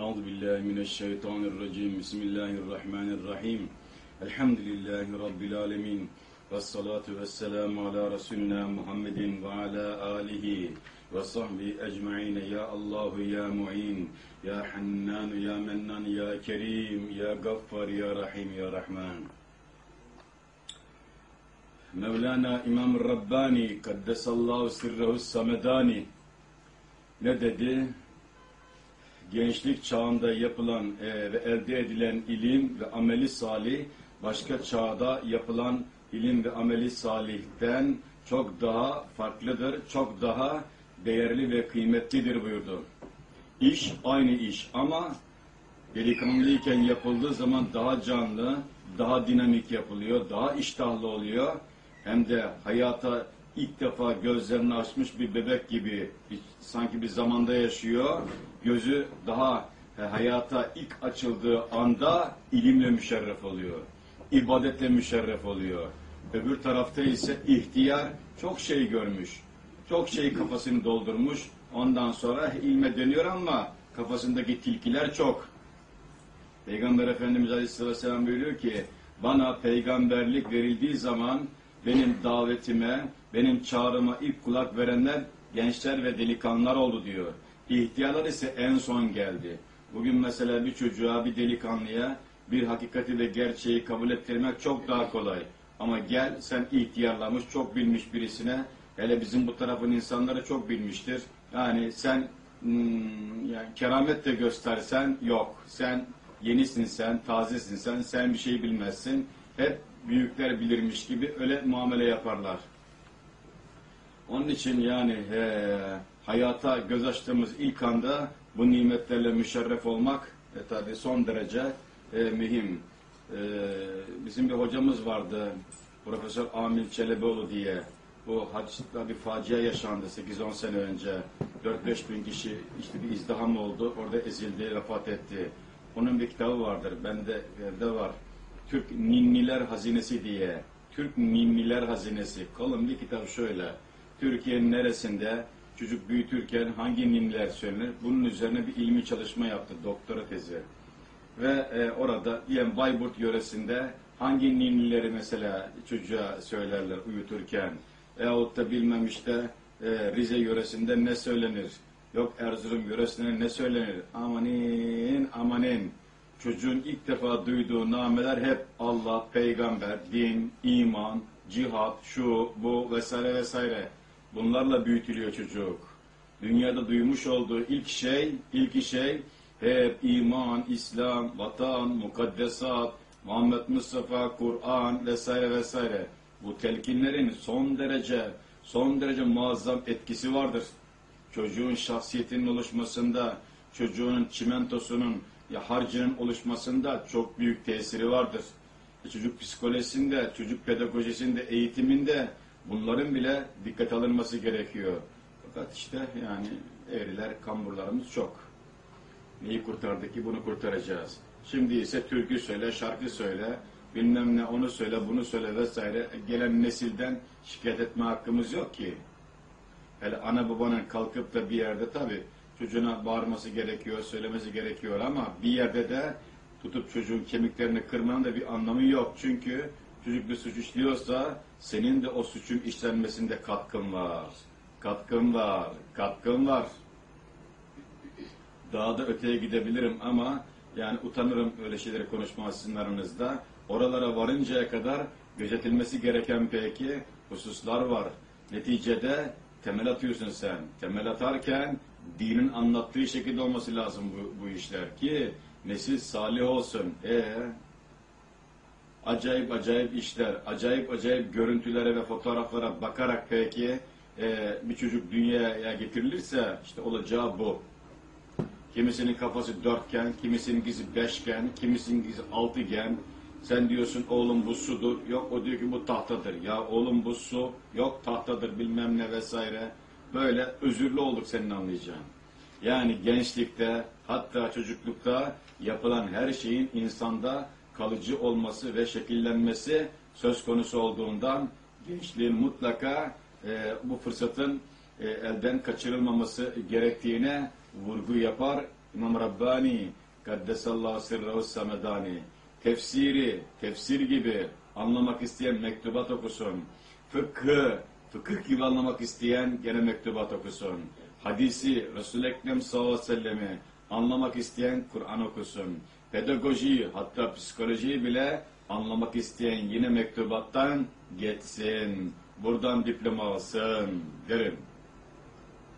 Euzu billahi mineşşeytanirracim. Bismillahirrahmanirrahim. Elhamdülillahi rabbil alamin. Ves salatu vesselamu ala resulina Muhammedin ve ala alihi ve sahbihi ecmaîn. Ya Allahu ya Muin, ya Hannan, ya Mennan, ya Kerim, ya Gaffar, ya Rahim, ya Rahman. Mevlana İmam Rabbani Kaddesallahu sirrehu samedani ne dedi? Gençlik çağında yapılan e, ve elde edilen ilim ve ameli salih başka çağda yapılan ilim ve ameli salihten çok daha farklıdır, çok daha değerli ve kıymetlidir buyurdu. İş aynı iş ama delikanlıyken yapıldığı zaman daha canlı, daha dinamik yapılıyor, daha iştahlı oluyor. Hem de hayata ilk defa gözlerini açmış bir bebek gibi bir- sanki bir zamanda yaşıyor. Gözü daha e, hayata ilk açıldığı anda ilimle müşerref oluyor. ibadetle müşerref oluyor. Öbür tarafta ise ihtiyar çok şey görmüş. Çok şey kafasını doldurmuş. Ondan sonra ilme dönüyor ama kafasındaki tilkiler çok. Peygamber Efendimiz Aleyhisselatü Vesselam buyuruyor ki bana peygamberlik verildiği zaman benim davetime, benim çağrıma ilk kulak verenler gençler ve delikanlılar oldu diyor. İhtiyarlar ise en son geldi. Bugün mesela bir çocuğa, bir delikanlıya bir hakikati ve gerçeği kabul ettirmek çok daha kolay. Ama gel sen ihtiyarlamış, çok bilmiş birisine, hele bizim bu tarafın insanları çok bilmiştir. Yani sen hmm, yani keramet de göstersen yok. Sen yenisin sen, tazesin sen, sen bir şey bilmezsin. Hep büyükler bilirmiş gibi öyle muamele yaparlar. Onun için yani he, hayata göz açtığımız ilk anda bu nimetlerle müşerref olmak e, tabi son derece e, mühim. E, bizim bir hocamız vardı, Profesör Amil Çelebioğlu diye. Bu haçta bir facia yaşandı 8-10 sene önce. 4-5 bin kişi işte bir izdiham oldu, orada ezildi, vefat etti. Onun bir kitabı vardır, bende evde var. Türk Ninniler Hazinesi diye. Türk Ninniler Hazinesi. Kalın bir kitap şöyle. Türkiye'nin neresinde çocuk büyütürken hangi ninniler söylenir? Bunun üzerine bir ilmi çalışma yaptı, doktora tezi. Ve e, orada diyelim Bayburt yöresinde hangi ninnileri mesela çocuğa söylerler uyuturken veyahut da bilmem işte e, Rize yöresinde ne söylenir? Yok Erzurum yöresinde ne söylenir? Amanin, amanin. Çocuğun ilk defa duyduğu nameler hep Allah, peygamber, din, iman, cihat, şu, bu vesaire vesaire. Bunlarla büyütülüyor çocuk. Dünyada duymuş olduğu ilk şey, ilk şey hep iman, İslam, vatan, mukaddesat, Muhammed Mustafa, Kur'an vesaire vesaire. Bu telkinlerin son derece, son derece muazzam etkisi vardır. Çocuğun şahsiyetinin oluşmasında, çocuğun çimentosunun, ya harcının oluşmasında çok büyük tesiri vardır. E, Çocuk psikolojisinde, çocuk pedagojisinde, eğitiminde bunların bile dikkat alınması gerekiyor. Fakat işte yani eğriler, kamburlarımız çok. Neyi kurtardık ki bunu kurtaracağız. Şimdi ise türkü söyle, şarkı söyle, bilmem ne onu söyle, bunu söyle vesaire. E, Gelen nesilden şikayet etme hakkımız yok ki. Hele ana babanın kalkıp da bir yerde tabi çocuğuna bağırması gerekiyor, söylemesi gerekiyor ama bir yerde de tutup çocuğun kemiklerini kırmanın da bir anlamı yok. Çünkü çocuk bir suç işliyorsa senin de o suçun işlenmesinde katkın var. Katkın var, katkın var. Daha da öteye gidebilirim ama yani utanırım öyle şeyleri aranızda. Oralara varıncaya kadar gözetilmesi gereken peki hususlar var. Neticede temel atıyorsun sen. Temel atarken dinin anlattığı şekilde olması lazım bu, bu işler ki nesil salih olsun. E acayip acayip işler, acayip acayip görüntülere ve fotoğraflara bakarak peki e, bir çocuk dünyaya getirilirse işte olacağı bu. Kimisinin kafası dörtgen, kimisinin gizi beşgen, kimisinin gizi altıgen. Sen diyorsun oğlum bu sudur. Yok o diyor ki bu tahtadır. Ya oğlum bu su. Yok tahtadır bilmem ne vesaire. Böyle özürlü olduk senin anlayacağın. Yani gençlikte hatta çocuklukta yapılan her şeyin insanda kalıcı olması ve şekillenmesi söz konusu olduğundan gençliğin mutlaka e, bu fırsatın e, elden kaçırılmaması gerektiğine vurgu yapar İmam Rabbani Kaddesallahu sirrehu samedani tefsiri, tefsir gibi anlamak isteyen mektubat okusun. Fıkhı, fıkıh gibi anlamak isteyen gene mektubat okusun. Hadisi, Resul-i Ekrem sallallahu aleyhi ve sellemi anlamak isteyen Kur'an okusun. Pedagojiyi, hatta psikolojiyi bile anlamak isteyen yine mektubattan geçsin. Buradan diploma alsın derim.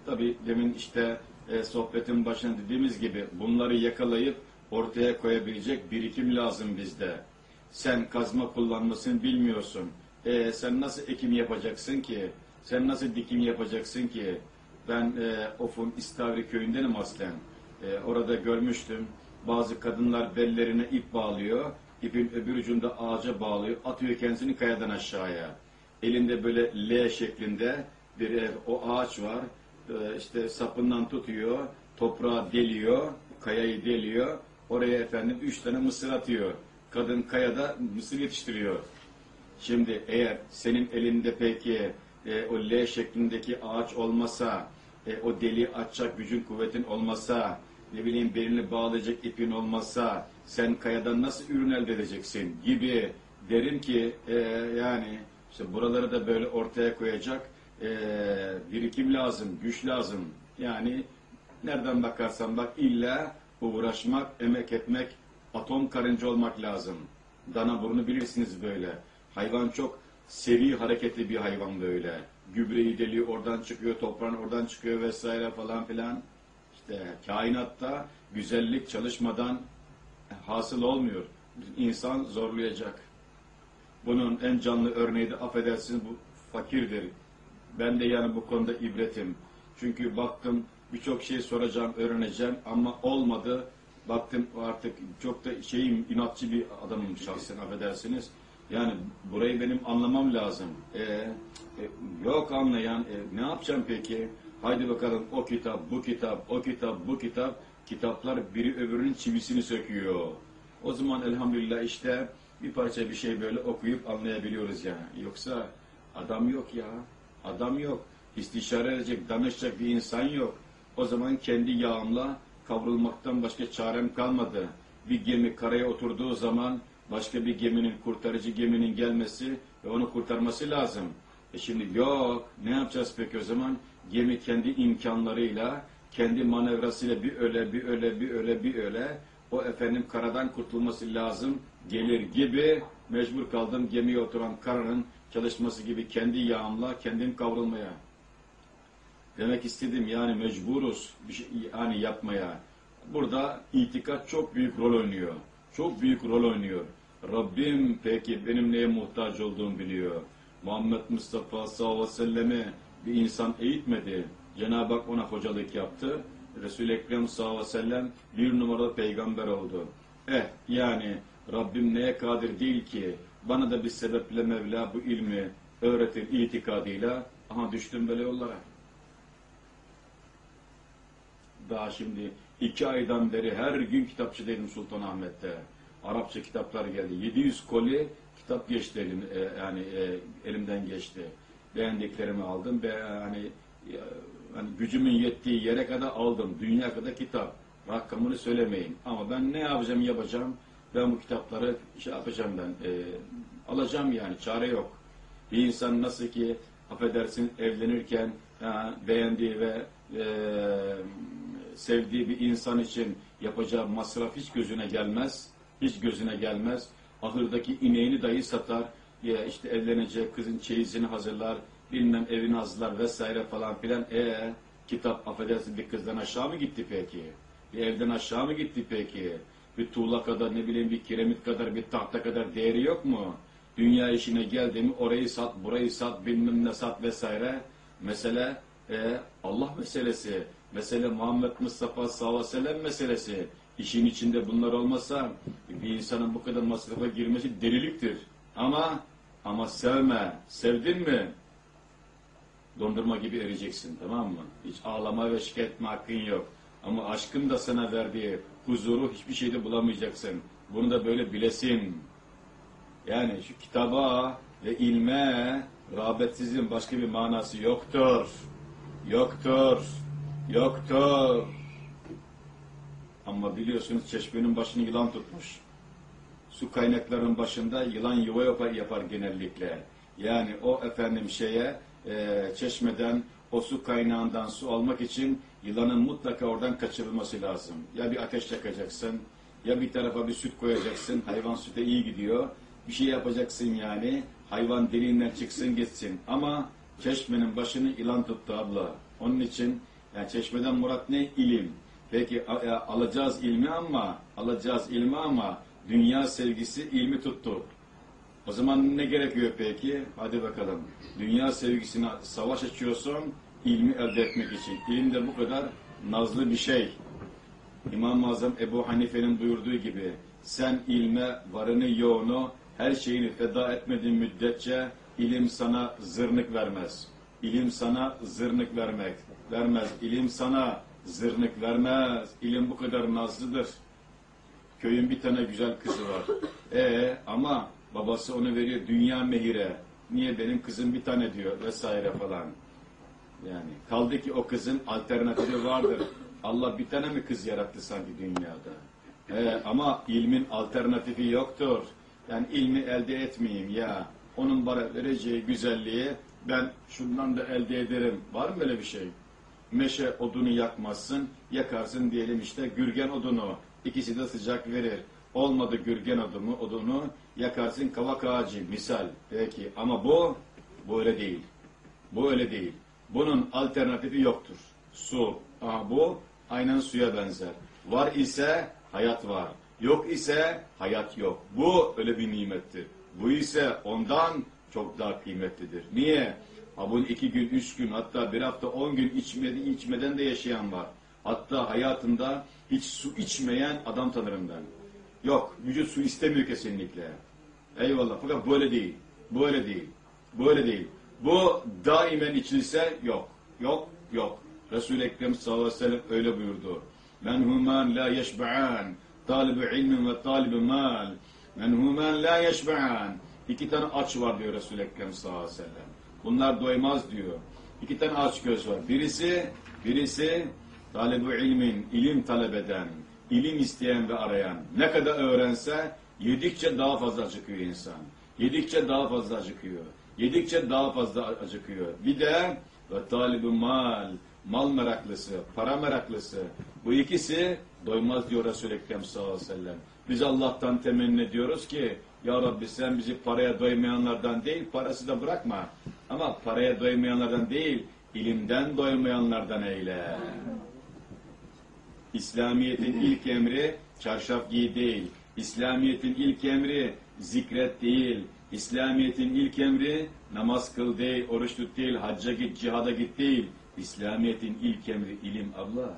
Tabi demin işte e, sohbetin başında dediğimiz gibi bunları yakalayıp ortaya koyabilecek birikim lazım bizde. Sen kazma kullanmasını bilmiyorsun. E, sen nasıl ekim yapacaksın ki? Sen nasıl dikim yapacaksın ki? Ben e, Of'un İstavri köyündenim aslen. E, orada görmüştüm. Bazı kadınlar bellerine ip bağlıyor. İpin öbür ucunda ağaca bağlıyor. Atıyor kendisini kayadan aşağıya. Elinde böyle L şeklinde bir o ağaç var. E, işte sapından tutuyor. Toprağı deliyor. Kayayı deliyor. Oraya efendim üç tane mısır atıyor. Kadın kayada mısır yetiştiriyor. Şimdi eğer senin elinde peki e, o L şeklindeki ağaç olmasa, e, o deli açacak gücün kuvvetin olmasa, ne bileyim belini bağlayacak ipin olmasa, sen kayadan nasıl ürün elde edeceksin gibi derim ki e, yani işte buraları da böyle ortaya koyacak e, birikim lazım, güç lazım. Yani nereden bakarsan bak illa uğraşmak, emek etmek, atom karınca olmak lazım. Dana burnu bilirsiniz böyle. Hayvan çok seri hareketli bir hayvan böyle. Gübreyi deliyor, oradan çıkıyor, toprağın oradan çıkıyor vesaire falan filan. İşte kainatta güzellik çalışmadan hasıl olmuyor. İnsan zorlayacak. Bunun en canlı örneği de affedersiniz bu fakirdir. Ben de yani bu konuda ibretim. Çünkü baktım birçok şey soracağım, öğreneceğim ama olmadı. Baktım artık çok da şeyim, inatçı bir adamım şahsen affedersiniz. Yani burayı benim anlamam lazım. E, e, yok anlayan, e, ne yapacağım peki? Haydi bakalım o kitap, bu kitap, o kitap, bu kitap. Kitaplar biri öbürünün çivisini söküyor. O zaman elhamdülillah işte bir parça bir şey böyle okuyup anlayabiliyoruz yani. Yoksa adam yok ya. Adam yok. İstişare edecek, danışacak bir insan yok. O zaman kendi yağımla kavrulmaktan başka çarem kalmadı. Bir gemi karaya oturduğu zaman başka bir geminin, kurtarıcı geminin gelmesi ve onu kurtarması lazım. E şimdi yok. Ne yapacağız peki o zaman? Gemi kendi imkanlarıyla, kendi manevrasıyla bir öyle, bir öyle, bir öyle, bir öyle o efendim karadan kurtulması lazım gelir gibi mecbur kaldım gemiye oturan karanın çalışması gibi kendi yağımla kendim kavrulmaya. Demek istedim yani mecburuz bir şey yani yapmaya. Burada itikat çok büyük rol oynuyor. Çok büyük rol oynuyor. Rabbim peki benim neye muhtaç olduğumu biliyor. Muhammed Mustafa sallallahu aleyhi ve sellemi bir insan eğitmedi. Cenab-ı Hak ona hocalık yaptı. Resul-i Ekrem sallallahu aleyhi ve sellem bir numaralı peygamber oldu. Eh yani Rabbim neye kadir değil ki bana da bir sebeple Mevla bu ilmi öğretir itikadıyla. Aha düştüm böyle yollara. Daha şimdi iki aydan beri her gün kitapçıdaydım Sultanahmet'te. Arapça kitaplar geldi. 700 koli kitap geçti elim, e, yani e, elimden geçti. Beğendiklerimi aldım ve yani e, hani gücümün yettiği yere kadar aldım. Dünya kadar kitap. Rakamını söylemeyin. Ama ben ne yapacağım yapacağım. Ben bu kitapları şey yapacağım ben. E, alacağım yani. Çare yok. Bir insan nasıl ki affedersin evlenirken ha, beğendiği ve e, sevdiği bir insan için yapacağı masraf hiç gözüne gelmez. Hiç gözüne gelmez. Ahırdaki ineğini dahi satar. Ya işte evlenecek kızın çeyizini hazırlar. Bilmem evini hazırlar vesaire falan filan. E kitap affedersin bir kızdan aşağı mı gitti peki? Bir evden aşağı mı gitti peki? Bir tuğla kadar ne bileyim bir kiremit kadar bir tahta kadar değeri yok mu? Dünya işine geldi mi orayı sat, burayı sat, bilmem ne sat vesaire. Mesele e, Allah meselesi. Mesele Muhammed Mustafa sallallahu aleyhi ve sellem meselesi. İşin içinde bunlar olmasa bir insanın bu kadar masrafa girmesi deliliktir. Ama ama sevme. Sevdin mi? Dondurma gibi ereceksin tamam mı? Hiç ağlama ve şikayet etme hakkın yok. Ama aşkın da sana verdiği huzuru hiçbir şeyde bulamayacaksın. Bunu da böyle bilesin. Yani şu kitaba ve ilme rağbetsizliğin başka bir manası yoktur. Yoktur. Yoktur. Ama biliyorsunuz çeşmenin başını yılan tutmuş. Su kaynaklarının başında yılan yuva yapar, yapar genellikle. Yani o efendim şeye e, çeşmeden o su kaynağından su almak için yılanın mutlaka oradan kaçırılması lazım. Ya bir ateş yakacaksın, ya bir tarafa bir süt koyacaksın. Hayvan süte iyi gidiyor. Bir şey yapacaksın yani. Hayvan deliğinden çıksın gitsin. Ama çeşmenin başını yılan tuttu abla. Onun için yani çeşmeden murat ne? İlim. Peki a- alacağız ilmi ama alacağız ilmi ama dünya sevgisi ilmi tuttu. O zaman ne gerekiyor peki? Hadi bakalım. Dünya sevgisine savaş açıyorsun ilmi elde etmek için. İlim de bu kadar nazlı bir şey. İmam-ı Azam Ebu Hanife'nin buyurduğu gibi sen ilme varını yoğunu her şeyini feda etmediğin müddetçe ilim sana zırnık vermez. İlim sana zırnık vermek vermez. İlim sana zırnık vermez. İlim bu kadar nazlıdır. Köyün bir tane güzel kızı var. E ama babası onu veriyor dünya mehire. Niye benim kızım bir tane diyor vesaire falan. Yani kaldı ki o kızın alternatifi vardır. Allah bir tane mi kız yarattı sanki dünyada? He, ama ilmin alternatifi yoktur. Yani ilmi elde etmeyeyim ya. Onun bana vereceği güzelliği ben şundan da elde ederim. Var mı böyle bir şey? Meşe odunu yakmazsın, yakarsın diyelim işte gürgen odunu. İkisi de sıcak verir. Olmadı gürgen odunu, odunu yakarsın kavak ağacı misal. Peki ama bu, bu öyle değil. Bu öyle değil. Bunun alternatifi yoktur. Su. Aha bu aynen suya benzer. Var ise hayat var. Yok ise hayat yok. Bu öyle bir nimettir. Bu ise ondan çok daha kıymetlidir. Niye? Ha bunu iki gün, üç gün hatta bir hafta, on gün içmedi, içmeden de yaşayan var. Hatta hayatında hiç su içmeyen adam tanırım ben. Yok, vücut su istemiyor kesinlikle. Eyvallah. Fakat böyle değil. Böyle değil. Böyle değil. Bu daimen içilse yok. Yok, yok. Resul-i Ekrem sallallahu aleyhi ve sellem öyle buyurdu. Men human la yeşba'an. Talibu ilmin ve talibu mal. Men human la yeşba'an. İki tane aç var diyor Resul-i Ekrem sallallahu aleyhi ve sellem. Bunlar doymaz diyor. İki tane aç göz var. Birisi, birisi talibu ilmin, ilim talep eden, ilim isteyen ve arayan. Ne kadar öğrense yedikçe daha fazla acıkıyor insan. Yedikçe daha fazla acıkıyor. Yedikçe daha fazla acıkıyor. Bir de ve talibu mal, mal meraklısı, para meraklısı. Bu ikisi doymaz diyor Resul-i Ekrem sallallahu aleyhi ve sellem. Biz Allah'tan temenni ediyoruz ki Ya Rabbi sen bizi paraya doymayanlardan değil, parası da bırakma. Ama paraya doymayanlardan değil, ilimden doymayanlardan eyle. İslamiyet'in ilk emri çarşaf giy değil. İslamiyet'in ilk emri zikret değil. İslamiyet'in ilk emri namaz kıl değil, oruç tut değil, hacca git, cihada git değil. İslamiyet'in ilk emri ilim abla.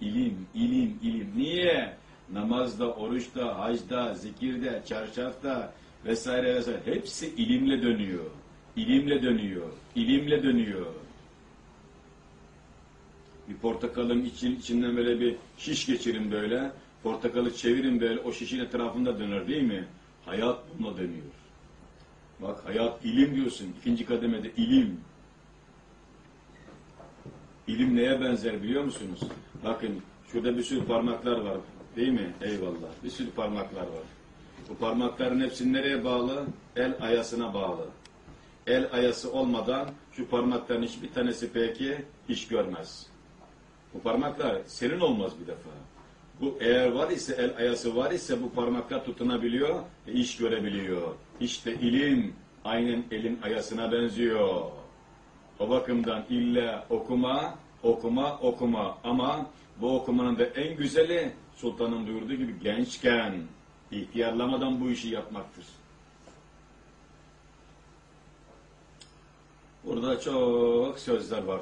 İlim, ilim, ilim. Niye? Namazda, oruçta, hacda, zikirde, çarşafta vesaire vesaire hepsi ilimle dönüyor. İlimle dönüyor. İlimle dönüyor. Bir portakalın için, içinden böyle bir şiş geçirin böyle. Portakalı çevirin böyle o şişin etrafında döner değil mi? Hayat buna dönüyor. Bak hayat ilim diyorsun. İkinci kademede ilim. İlim neye benzer biliyor musunuz? Bakın şurada bir sürü parmaklar var. Değil mi? Eyvallah. Bir sürü parmaklar var. Bu parmakların hepsi nereye bağlı? El ayasına bağlı. El ayası olmadan şu parmakların hiçbir tanesi peki iş görmez. Bu parmaklar senin olmaz bir defa. Bu eğer var ise el ayası var ise bu parmaklar tutunabiliyor ve iş görebiliyor. İşte ilim aynen elin ayasına benziyor. O bakımdan illa okuma, okuma, okuma. Ama bu okumanın da en güzeli sultanın buyurduğu gibi gençken, ihtiyarlamadan bu işi yapmaktır. Burada çok sözler var.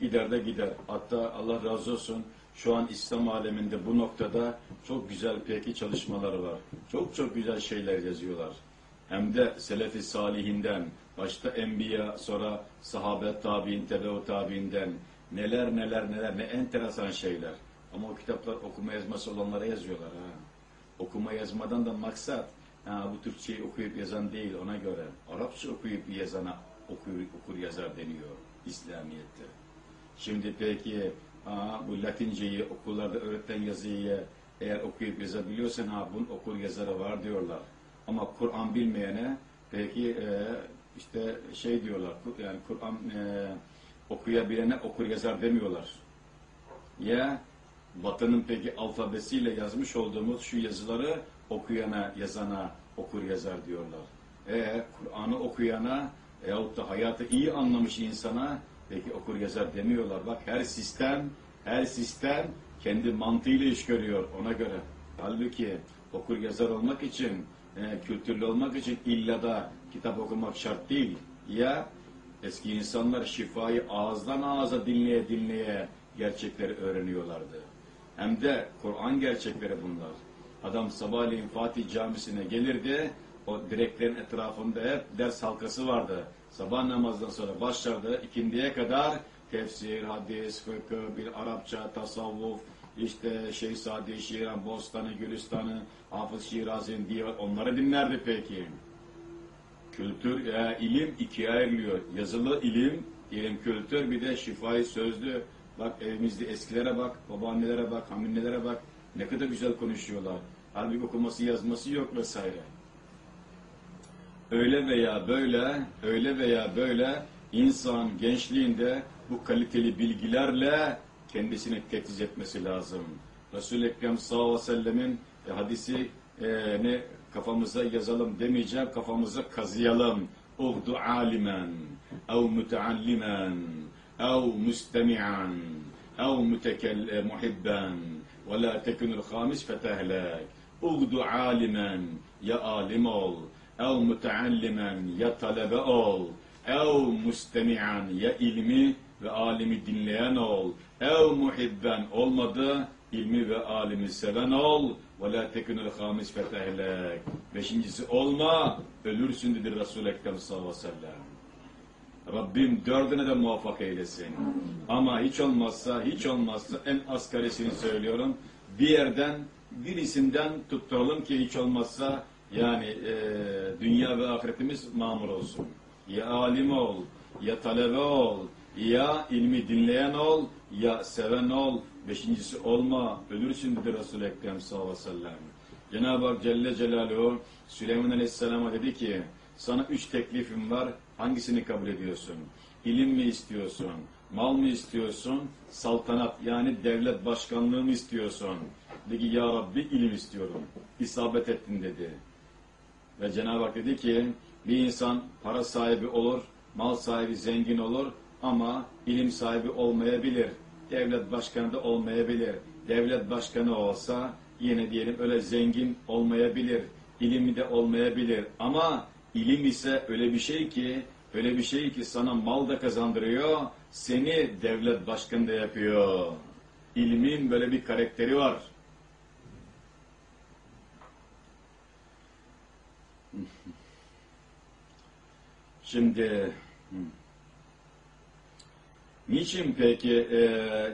Gider de gider. Hatta Allah razı olsun şu an İslam aleminde bu noktada çok güzel peki çalışmalar var. Çok çok güzel şeyler yazıyorlar. Hem de Selefi Salihinden, başta Enbiya, sonra sahabe tabi'in, tebeu tabi'inden neler neler neler ne enteresan şeyler. Ama o kitaplar okuma yazması olanlara yazıyorlar. Ha. Okuma yazmadan da maksat ha, bu Türkçeyi okuyup yazan değil ona göre. Arapça okuyup yazana okur, okur yazar deniyor İslamiyet'te. Şimdi peki ha, bu Latinceyi okullarda öğretilen yazıyı Eğer okuyup yazabiliyorsan ha bunun okur yazarı var diyorlar. Ama Kur'an bilmeyene peki e, işte şey diyorlar yani Kur'an e, okuyabilene okur yazar demiyorlar. Ya Batı'nın peki alfabesiyle yazmış olduğumuz şu yazıları okuyana, yazana okur yazar diyorlar. E Kur'an'ı okuyana veyahut da hayatı iyi anlamış insana peki okur yazar demiyorlar. Bak her sistem, her sistem kendi mantığıyla iş görüyor ona göre. Halbuki okur yazar olmak için, e, kültürlü olmak için illa da kitap okumak şart değil. Ya eski insanlar şifayı ağızdan ağza dinleye dinleye gerçekleri öğreniyorlardı. Hem de Kur'an gerçekleri bunlar. Adam sabahleyin Fatih Camisi'ne gelirdi, o direklerin etrafında hep ders halkası vardı. Sabah namazdan sonra başlardı, ikindiye kadar tefsir, hadis, fıkıh, bir Arapça, tasavvuf, işte Şeyh Sadi, Şiran, Bostanı, Gülistan'ı, Hafız Şirazi'nin diye onları dinlerdi peki. Kültür, e, ilim ikiye ayrılıyor. Yazılı ilim, ilim kültür, bir de şifayı sözlü. Bak evimizde eskilere bak, babaannelere bak, hamilelere bak. Ne kadar güzel konuşuyorlar. Halbuki okuması yazması yok vesaire. Öyle veya böyle, öyle veya böyle insan gençliğinde bu kaliteli bilgilerle kendisini techiz etmesi lazım. Resul-i Ekrem sallallahu aleyhi ve sellemin e, hadisi e, ne kafamıza yazalım demeyeceğim, kafamıza kazıyalım. Uhdu alimen, ev müteallimen, ev müstemi'an, ev mütekel muhibben, ve la tekunul hamis fetehlek. Uhdu alimen, ya alim ol, ev müteallimen, ya talebe ol, ev müstemi'an, ya ilmi ve alimi dinleyen ol, ev muhibben olmadı, ilmi ve alimi seven ol, ve la tekunul hamis fetehlek. Beşincisi olma, ölürsün dedi Resul-i Ekrem sallallahu aleyhi ve sellem. Rabbim dördüne de muvaffak eylesin. Ama hiç olmazsa, hiç olmazsa en asgarisini söylüyorum. Bir yerden, birisinden tutturalım ki hiç olmazsa yani e, dünya ve ahiretimiz mamur olsun. Ya alim ol, ya talebe ol, ya ilmi dinleyen ol, ya seven ol. Beşincisi olma, ölürsün dedi Resul-i Ekrem sallallahu aleyhi ve sellem. Cenab-ı Hak Celle Celaluhu Süleyman Aleyhisselam'a dedi ki sana üç teklifim var hangisini kabul ediyorsun? İlim mi istiyorsun? Mal mı istiyorsun? Saltanat yani devlet başkanlığı mı istiyorsun? Dedi ki ya Rabbi ilim istiyorum. İsabet ettin dedi. Ve Cenab-ı Hak dedi ki bir insan para sahibi olur, mal sahibi zengin olur ama ilim sahibi olmayabilir. Devlet başkanı da olmayabilir. Devlet başkanı olsa yine diyelim öyle zengin olmayabilir. İlimi de olmayabilir. Ama ilim ise öyle bir şey ki öyle bir şey ki sana mal da kazandırıyor, seni devlet başkanı da yapıyor. İlmin böyle bir karakteri var. Şimdi niçin peki e,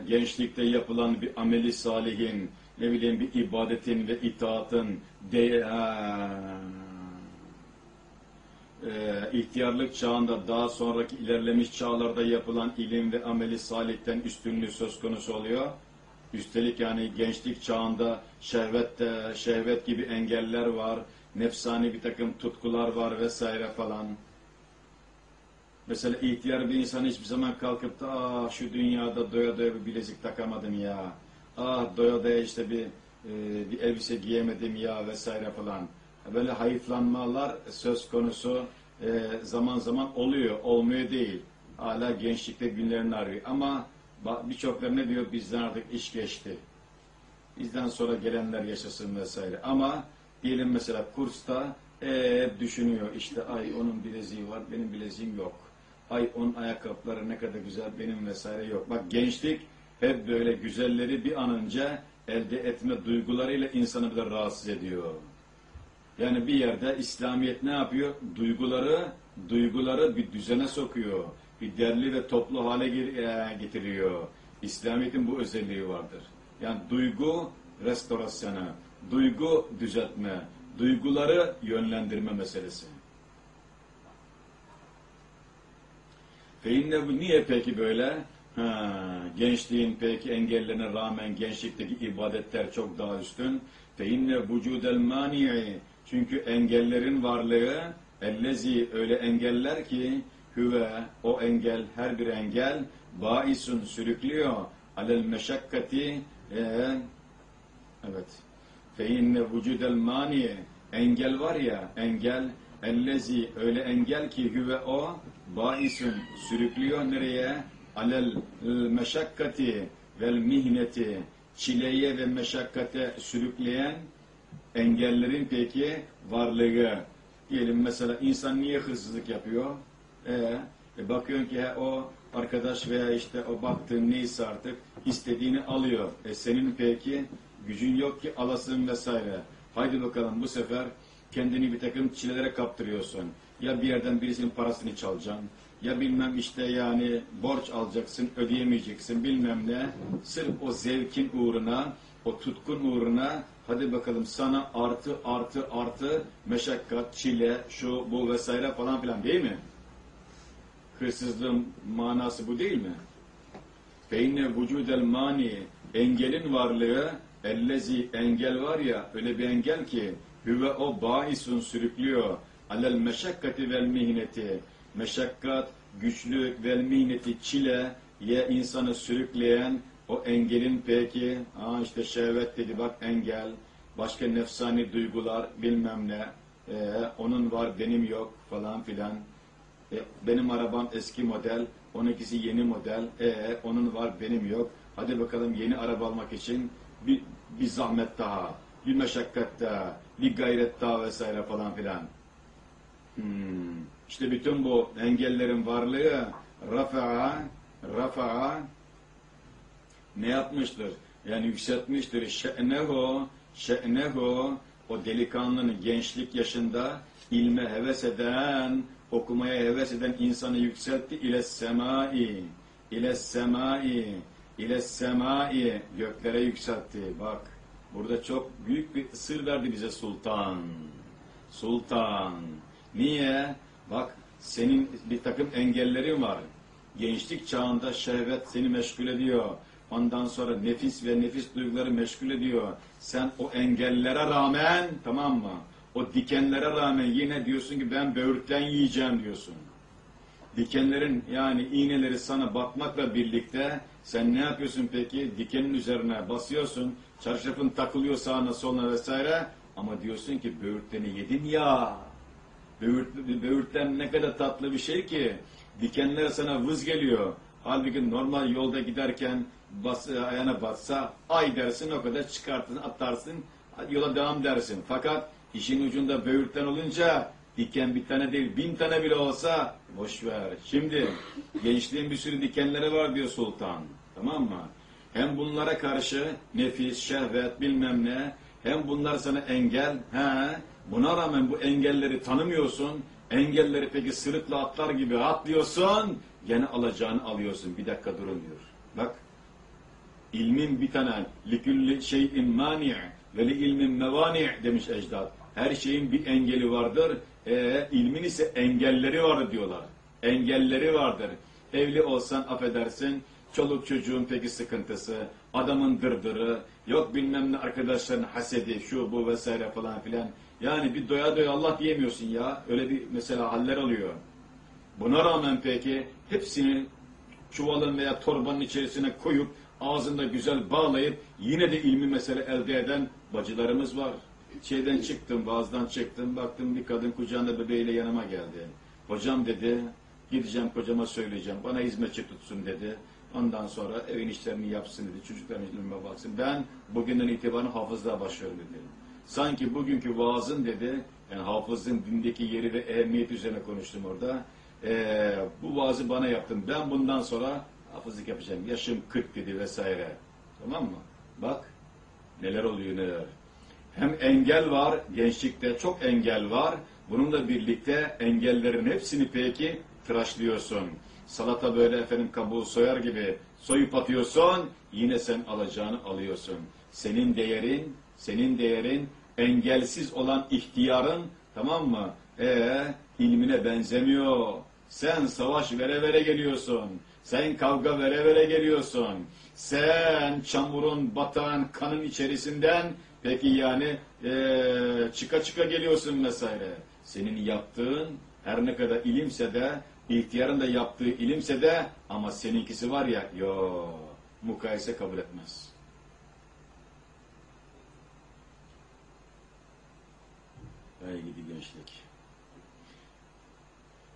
gençlikte yapılan bir ameli salihin, ne bileyim bir ibadetin ve itaatın de, e, ihtiyarlık çağında daha sonraki ilerlemiş çağlarda yapılan ilim ve ameli salihten üstünlüğü söz konusu oluyor. Üstelik yani gençlik çağında şehvet, de, şehvet gibi engeller var, nefsani bir takım tutkular var vesaire falan. Mesela ihtiyar bir insan hiçbir zaman kalkıp da ah şu dünyada doya doya bir bilezik takamadım ya. Ah doya doya işte bir, e, bir elbise giyemedim ya vesaire falan. Böyle hayıflanmalar söz konusu e, zaman zaman oluyor, olmuyor değil. Hala gençlikte günlerini arıyor. Ama birçokları ne diyor? Bizden artık iş geçti. Bizden sonra gelenler yaşasın vesaire. Ama diyelim mesela kursta e, düşünüyor. işte ay onun bileziği var, benim bileziğim yok. Ay onun ayakkabıları ne kadar güzel, benim vesaire yok. Bak gençlik hep böyle güzelleri bir an önce elde etme duygularıyla insanı bile rahatsız ediyor. Yani bir yerde İslamiyet ne yapıyor? Duyguları, duyguları bir düzene sokuyor. Bir derli ve toplu hale getiriyor. İslamiyet'in bu özelliği vardır. Yani duygu restorasyonu, duygu düzeltme, duyguları yönlendirme meselesi. Feinne niye peki böyle? Ha, gençliğin peki engellerine rağmen gençlikteki ibadetler çok daha üstün. Fe inne vücudel mani'i çünkü engellerin varlığı ellezi öyle engeller ki hüve o engel her bir engel baisun sürüklüyor alel meşakkati e, evet fe inne vücudel mani engel var ya engel ellezi öyle engel ki hüve o baisun sürüklüyor nereye alel meşakkati vel mihneti çileye ve meşakkate sürükleyen engellerin peki varlığı. Diyelim mesela insan niye hırsızlık yapıyor? Ee, e bakıyorsun ki o arkadaş veya işte o baktığın neyse artık istediğini alıyor. E senin peki gücün yok ki alasın vesaire. Haydi bakalım bu sefer kendini bir takım çilelere kaptırıyorsun. Ya bir yerden birisinin parasını çalacaksın. Ya bilmem işte yani borç alacaksın, ödeyemeyeceksin bilmem ne. Sırf o zevkin uğruna, o tutkun uğruna hadi bakalım sana artı artı artı meşakkat, çile, şu bu vesaire falan filan değil mi? Hırsızlığın manası bu değil mi? Feyne vücudel mani engelin varlığı ellezi engel var ya öyle bir engel ki hüve o baisun sürüklüyor alel meşakkati vel mihneti meşakkat, güçlük vel mihneti çile ye insanı sürükleyen o engelin peki aa işte şehvet dedi bak engel başka nefsani duygular bilmem ne ee, onun var benim yok falan filan e, benim arabam eski model, onunkisi yeni model. E, onun var, benim yok. Hadi bakalım yeni araba almak için bir, bir zahmet daha, bir meşakkat daha, bir gayret daha vesaire falan filan. Hmm. İşte bütün bu engellerin varlığı rafa'a, rafa'a ne yapmıştır? Yani yükseltmiştir. Şe'nehu, şe'nehu o delikanlının gençlik yaşında ilme heves eden, okumaya heves eden insanı yükseltti ile semai ile semai ile semai göklere yükseltti. Bak burada çok büyük bir sır verdi bize sultan. Sultan. Niye? Bak senin bir takım engellerin var. Gençlik çağında şehvet seni meşgul ediyor. Ondan sonra nefis ve nefis duyguları meşgul ediyor. Sen o engellere rağmen tamam mı? O dikenlere rağmen yine diyorsun ki ben böğürtlen yiyeceğim diyorsun. Dikenlerin yani iğneleri sana batmakla birlikte sen ne yapıyorsun peki? Dikenin üzerine basıyorsun. Çarşafın takılıyor sağına soluna vesaire. Ama diyorsun ki böğürtleni yedin ya. Böğürt, böğürtlen ne kadar tatlı bir şey ki. Dikenler sana vız geliyor. Halbuki normal yolda giderken bas, ayağına batsa ay dersin o kadar çıkartın atarsın yola devam dersin. Fakat işin ucunda böğürtlen olunca diken bir tane değil bin tane bile olsa boş ver. Şimdi gençliğin bir sürü dikenleri var diyor sultan. Tamam mı? Hem bunlara karşı nefis, şehvet bilmem ne hem bunlar sana engel. He, buna rağmen bu engelleri tanımıyorsun. Engelleri peki sırıkla atlar gibi atlıyorsun. Gene alacağını alıyorsun. Bir dakika durun. Bak. ilmin bir tane likülli şeyin mani' ve li ilmin mevani' demiş ecdad. Her şeyin bir engeli vardır. E, ilmin ise engelleri var diyorlar. Engelleri vardır. Evli olsan affedersin. Çoluk çocuğun peki sıkıntısı, adamın dırdırı, yok bilmem ne arkadaşların hasedi, şu bu vesaire falan filan. Yani bir doya doya Allah diyemiyorsun ya. Öyle bir mesela haller oluyor. Buna rağmen peki hepsini çuvalın veya torbanın içerisine koyup ağzında güzel bağlayıp yine de ilmi mesele elde eden bacılarımız var. Şeyden çıktım, vaazdan çıktım, baktım bir kadın kucağında bebeğiyle yanıma geldi. Hocam dedi, gideceğim kocama söyleyeceğim, bana hizmetçi tutsun dedi. Ondan sonra evin işlerini yapsın dedi, çocukların ilmime baksın. Ben bugünden itibaren hafızlığa başlıyorum dedi. Sanki bugünkü vaazın dedi, yani hafızın dindeki yeri ve ehemmiyet üzerine konuştum orada. Ee, bu vaazı bana yaptım. Ben bundan sonra hafızlık yapacağım. Yaşım 40 dedi vesaire. Tamam mı? Bak neler oluyor neler. Hem engel var, gençlikte çok engel var. Bununla birlikte engellerin hepsini peki tıraşlıyorsun. Salata böyle efendim kabuğu soyar gibi soyup atıyorsun, yine sen alacağını alıyorsun. Senin değerin, senin değerin engelsiz olan ihtiyarın tamam mı? Ee, ilmine benzemiyor. Sen savaş vere vere geliyorsun. Sen kavga vere vere geliyorsun. Sen çamurun, batağın, kanın içerisinden peki yani eee, çıka çıka geliyorsun vesaire. Senin yaptığın her ne kadar ilimse de, ihtiyarın da yaptığı ilimse de ama seninkisi var ya, yo mukayese kabul etmez. Ey gidi gençlik.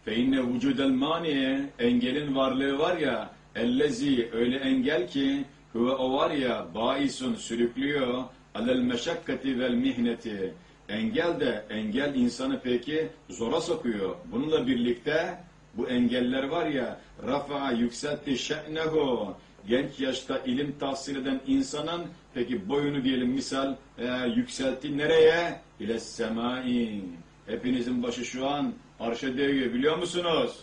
Fe inne vücudel maniye engelin varlığı var ya ellezi öyle engel ki huve o var ya baisun sürüklüyor alel meşakkati vel mihneti engel de engel insanı peki zora sokuyor. Bununla birlikte bu engeller var ya rafa yükseltti şe'nehu genç yaşta ilim tahsil eden insanın peki boyunu diyelim misal e, yükseltti nereye? İle semai. Hepinizin başı şu an arşa değiyor biliyor musunuz?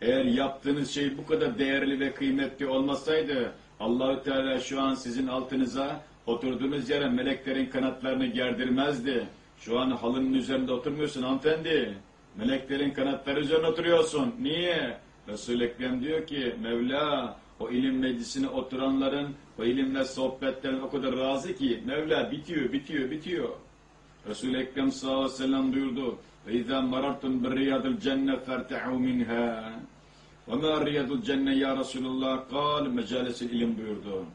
Eğer yaptığınız şey bu kadar değerli ve kıymetli olmasaydı Allahü Teala şu an sizin altınıza oturduğunuz yere meleklerin kanatlarını gerdirmezdi. Şu an halının üzerinde oturmuyorsun hanımefendi. Meleklerin kanatları üzerine oturuyorsun. Niye? Resul-i Ekrem diyor ki Mevla o ilim meclisine oturanların o ilimle sohbetlerin o kadar razı ki Mevla bitiyor, bitiyor, bitiyor. Resul-i Ekrem sallallahu aleyhi ve sellem buyurdu. وَاِذَا مَرَرْتُمْ بِرِيَادِ الْجَنَّةِ فَارْتَعُوا مِنْهَا وَمَا رِيَادُ الْجَنَّةِ ya Resulullah kal mecalisil ilim buyurdu.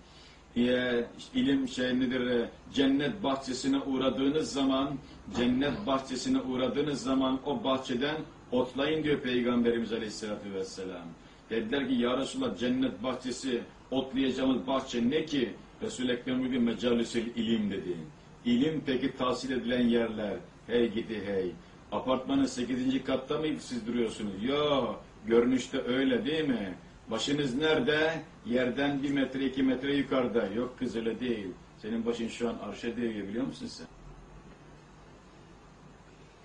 E, işte ilim şey nedir? e, Cennet bahçesine uğradığınız zaman, cennet bahçesine uğradığınız zaman o bahçeden otlayın diyor Peygamberimiz Aleyhisselatü Vesselam. Dediler ki ya Resulallah cennet bahçesi otlayacağımız bahçe ne ki? Resul-i Ekrem buyurdu mecalisül ilim dedi. İlim peki tahsil edilen yerler. Hey gidi hey. Apartmanın 8. katta mı siz duruyorsunuz? Yo, görünüşte öyle değil mi? Başınız nerede? Yerden bir metre iki metre yukarıda. Yok kız öyle değil. Senin başın şu an arşa değiyor biliyor musun sen?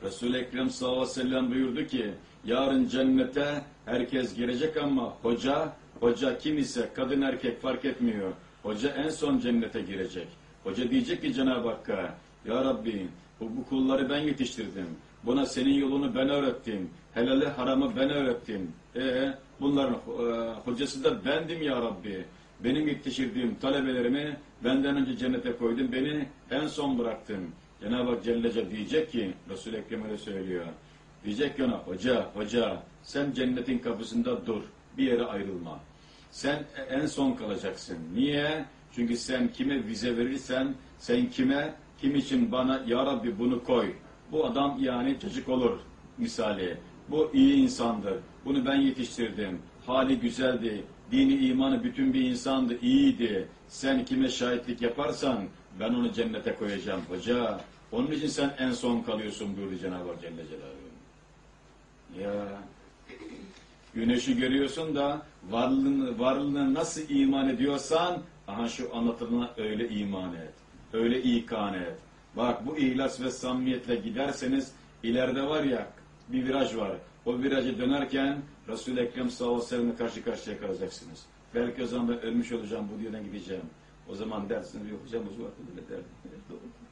Resul-i Ekrem sallallahu aleyhi ve sellem buyurdu ki yarın cennete herkes girecek ama hoca, hoca kim ise kadın erkek fark etmiyor. Hoca en son cennete girecek. Hoca diyecek ki Cenab-ı Hakk'a Ya Rabbi bu, bu kulları ben yetiştirdim. Buna senin yolunu ben öğrettim. Helali haramı ben öğrettim. E bunların e, hocası da bendim ya Rabbi. Benim yetiştirdiğim talebelerimi benden önce cennete koydun. Beni en son bıraktın. Cenab-ı Hak Celle Celle diyecek ki, Resul-i Ekrem söylüyor. Diyecek ona, hoca, hoca sen cennetin kapısında dur, bir yere ayrılma. Sen en son kalacaksın. Niye? Çünkü sen kime vize verirsen, sen kime, kim için bana, ya Rabbi bunu koy. Bu adam yani çocuk olur misali. Bu iyi insandır. Bunu ben yetiştirdim. Hali güzeldi. Dini imanı bütün bir insandı, iyiydi. Sen kime şahitlik yaparsan ben onu cennete koyacağım hoca. Onun için sen en son kalıyorsun buyurdu Cenab-ı Hak Celle Celaluhu. Ya güneşi görüyorsun da varlığını, varlığına nasıl iman ediyorsan aha şu anlatılana öyle iman et. Öyle ikan et. Bak bu ihlas ve samimiyetle giderseniz ileride var ya bir viraj var. O virajı dönerken Resul-i Ekrem sallallahu aleyhi ve sellem'le karşı karşıya kalacaksınız. Belki o zaman ben ölmüş olacağım, bu dünyadan gideceğim. O zaman dersiniz, yok hocamız var, böyle derdim. Evet, doğru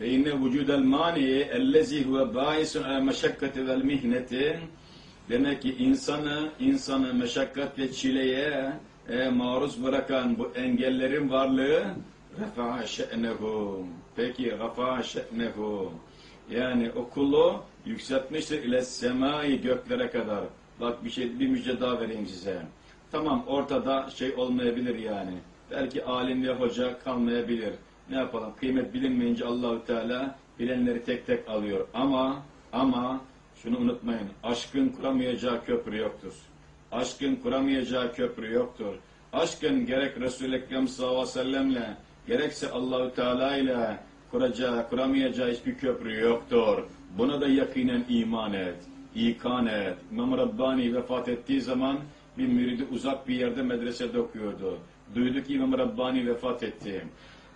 فإن وجود المانع الذي هو باعث على مشقة والمهنة Demek ki insanı, insanı meşakkat ve çileye e, maruz bırakan bu engellerin varlığı refa'a şe'nehu. Peki refa'a şe'nehu. Yani o kulu yükseltmiştir ile semai göklere kadar. Bak bir şey bir müjde daha vereyim size. Tamam ortada şey olmayabilir yani. Belki alim ve hoca kalmayabilir. Ne yapalım? Kıymet bilinmeyince Allahü Teala bilenleri tek tek alıyor. Ama ama şunu unutmayın. Aşkın kuramayacağı köprü yoktur. Aşkın kuramayacağı köprü yoktur. Aşkın gerek Resul-i Ekrem sallallahu aleyhi ve sellemle gerekse Allahü Teala ile kuracağı, kuramayacağı hiçbir köprü yoktur. Buna da yakinen iman et, ikan et. İmam Rabbani vefat ettiği zaman bir müridi uzak bir yerde medresede okuyordu. Duydu ki İmam Rabbani vefat etti.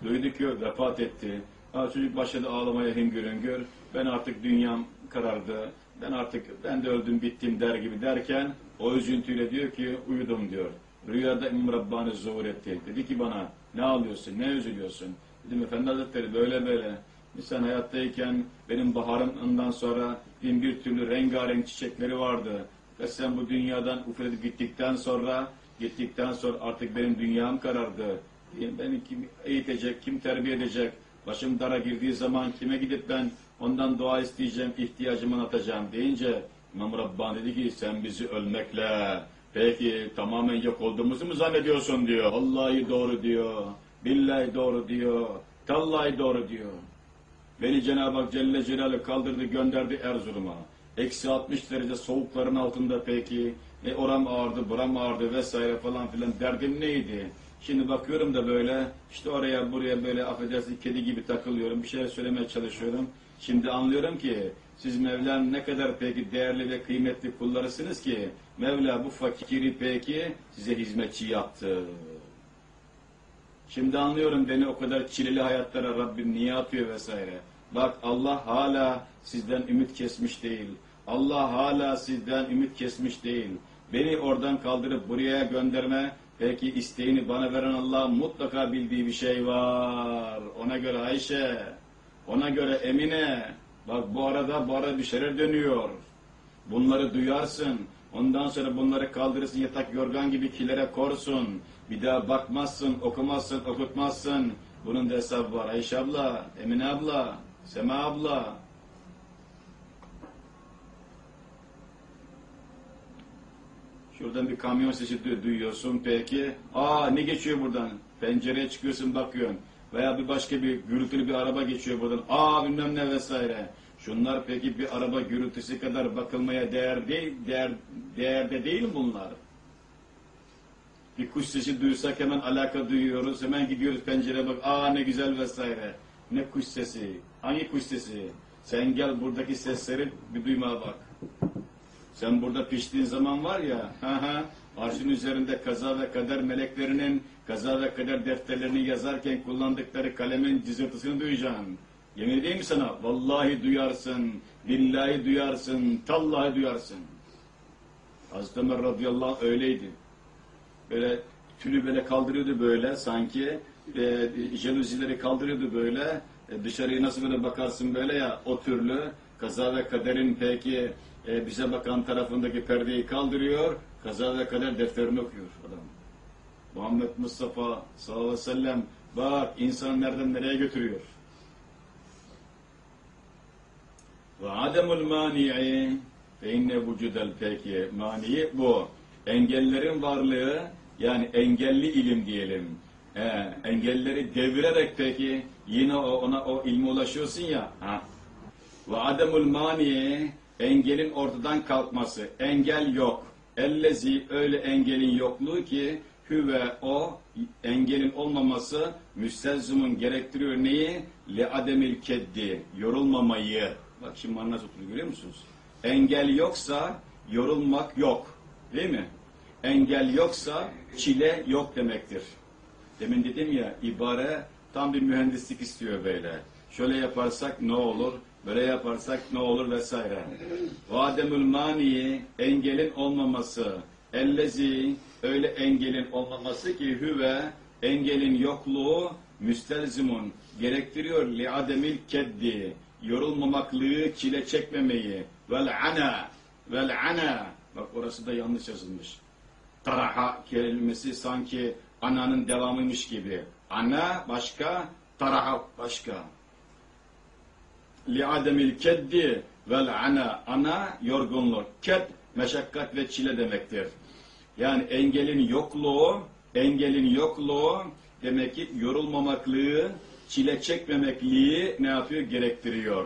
Duydu ki vefat etti. Ha, çocuk başladı ağlamaya hüngür hüngür. Ben artık dünyam karardı. Ben artık ben de öldüm bittim der gibi derken o üzüntüyle diyor ki uyudum diyor. Rüyada İmam Rabbani zuhur etti. Dedi ki bana ne ağlıyorsun, ne üzülüyorsun? Dedim Efendi Hazretleri böyle böyle. Sen hayattayken benim baharımdan sonra bin bir türlü rengarenk çiçekleri vardı. Ve sen bu dünyadan ufredip gittikten sonra gittikten sonra artık benim dünyam karardı. Beni kim eğitecek, kim terbiye edecek? Başım dara girdiği zaman kime gidip ben ondan dua isteyeceğim, ihtiyacımı anlatacağım deyince İmam Rabbani dedi ki sen bizi ölmekle peki tamamen yok olduğumuzu mu zannediyorsun diyor. Vallahi doğru diyor. Billahi doğru diyor. Tallahi doğru diyor. Beni Cenab-ı Hak Celle Celaluhu kaldırdı gönderdi Erzurum'a. Eksi 60 derece soğukların altında peki. E oram ağrıdı, buram ağrıdı vesaire falan filan. Derdim neydi? Şimdi bakıyorum da böyle işte oraya buraya böyle affedersin kedi gibi takılıyorum. Bir şeyler söylemeye çalışıyorum. Şimdi anlıyorum ki siz Mevla'nın ne kadar peki değerli ve kıymetli kullarısınız ki Mevla bu fakiri peki size hizmetçi yaptı. Şimdi anlıyorum beni o kadar çileli hayatlara Rabbim niye atıyor vesaire. Bak Allah hala sizden ümit kesmiş değil. Allah hala sizden ümit kesmiş değil. Beni oradan kaldırıp buraya gönderme Peki isteğini bana veren Allah mutlaka bildiği bir şey var. Ona göre Ayşe, ona göre Emine. Bak bu arada bu arada bir şeyler dönüyor. Bunları duyarsın. Ondan sonra bunları kaldırırsın yatak yorgan gibi kilere korsun. Bir daha bakmazsın, okumazsın, okutmazsın. Bunun da hesabı var. Ayşe abla, Emine abla, Sema abla. Şuradan bir kamyon sesi du- duyuyorsun peki. Aa ne geçiyor buradan? Pencereye çıkıyorsun bakıyorsun. Veya bir başka bir gürültülü bir araba geçiyor buradan. Aa bilmem ne vesaire. Şunlar peki bir araba gürültüsü kadar bakılmaya değer değil, değer, değerde değil mi bunlar? Bir kuş sesi duysak hemen alaka duyuyoruz. Hemen gidiyoruz pencereye bak. Aa ne güzel vesaire. Ne kuş sesi? Hangi kuş sesi? Sen gel buradaki sesleri bir duymaya bak. Sen burada piştiğin zaman var ya, ha ha, arşın üzerinde kaza ve kader meleklerinin kaza ve kader defterlerini yazarken kullandıkları kalemin cızırtısını duyacaksın. Yemin edeyim sana? Vallahi duyarsın, billahi duyarsın, tallahi duyarsın. Hazreti Ömer radıyallahu anh öyleydi. Böyle tülü böyle kaldırıyordu böyle sanki, e, jaluzileri kaldırıyordu böyle, e, dışarıya nasıl böyle bakarsın böyle ya, o türlü kaza ve kaderin peki e, bize bakan tarafındaki perdeyi kaldırıyor, kaza ve kader defterini okuyor adam. Muhammed Mustafa sallallahu aleyhi ve sellem bak insan nereden nereye götürüyor. Ve ademul mani'i fe inne vücudel peki mani'i bu. Engellerin varlığı yani engelli ilim diyelim. He, engelleri devirerek peki yine o, ona o ilme ulaşıyorsun ya. Ha. Ve ademul mani'i engelin ortadan kalkması. Engel yok. Ellezi öyle engelin yokluğu ki hüve o engelin olmaması müstezzimun gerektiriyor neyi? Le ademil keddi. Yorulmamayı. Bak şimdi nasıl oturuyor görüyor musunuz? Engel yoksa yorulmak yok. Değil mi? Engel yoksa çile yok demektir. Demin dedim ya ibare tam bir mühendislik istiyor böyle. Şöyle yaparsak ne olur? Böyle yaparsak ne olur vesaire. Vademül maniyi engelin olmaması. Ellezi öyle engelin olmaması ki hüve engelin yokluğu müstelzimun gerektiriyor li ademil keddi yorulmamaklığı çile çekmemeyi. Vel ana vel ana bak orası da yanlış yazılmış. Taraha kelimesi sanki ananın devamıymış gibi. Ana başka taraha başka li ademil keddi vel ana ana yorgunluk. Ked meşakkat ve çile demektir. Yani engelin yokluğu engelin yokluğu demek ki yorulmamaklığı çile çekmemekliği ne yapıyor? Gerektiriyor.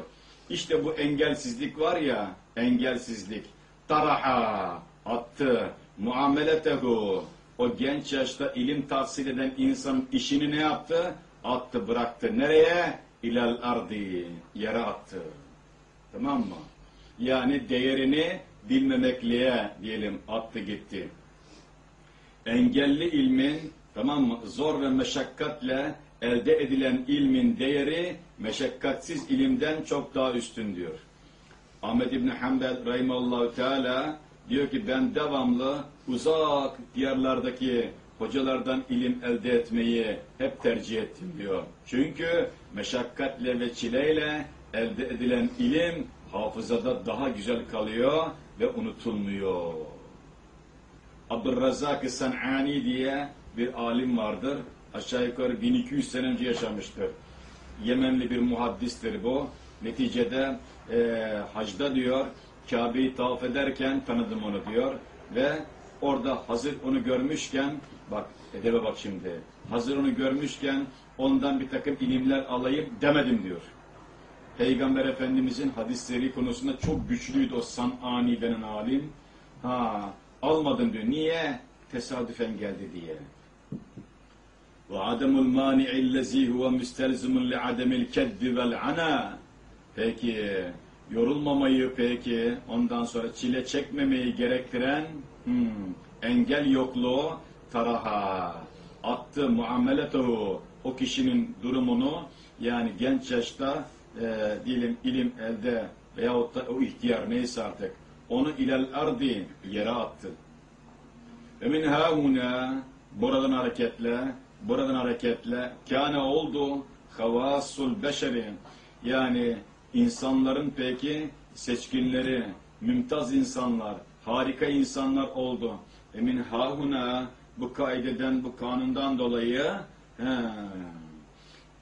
İşte bu engelsizlik var ya engelsizlik. Taraha attı. Muameletehu o genç yaşta ilim tahsil eden insanın işini ne yaptı? Attı bıraktı. Nereye? İlal ardi. Yere attı. Tamam mı? Yani değerini bilmemekliğe diyelim attı gitti. Engelli ilmin tamam mı? Zor ve meşakkatle elde edilen ilmin değeri meşakkatsiz ilimden çok daha üstün diyor. Ahmet İbni Hanbel Rahimallahu Teala diyor ki ben devamlı uzak diyarlardaki hocalardan ilim elde etmeyi hep tercih ettim diyor. Çünkü meşakkatle ve çileyle elde edilen ilim hafızada daha güzel kalıyor ve unutulmuyor. Abdurrazak-ı San'ani diye bir alim vardır. Aşağı yukarı 1200 sene önce yaşamıştır. Yemenli bir muhaddistir bu. Neticede e, hacda diyor, Kabe'yi tavaf ederken tanıdım onu diyor. Ve orada hazır onu görmüşken, bak edebe bak şimdi, hazır onu görmüşken ondan bir takım ilimler alayım demedim diyor. Peygamber Efendimizin hadisleri konusunda çok güçlüydü o San'ani denen alim. Ha, almadım diyor. Niye? Tesadüfen geldi diye. Lezi huve müstelzimun li ademil keddi vel ana. Peki, yorulmamayı peki, ondan sonra çile çekmemeyi gerektiren hmm, engel yokluğu taraha. Attı muameletuhu o kişinin durumunu. Yani genç yaşta e, diyelim ilim elde veyahut da o ihtiyar neyse artık onu ilel ardi yere attı. Ve min hauna buradan hareketle buradan hareketle kâne oldu havasul beşeri. Yani insanların peki seçkinleri mümtaz insanlar harika insanlar oldu. Ve min hauna bu kaideden bu kanundan dolayı he,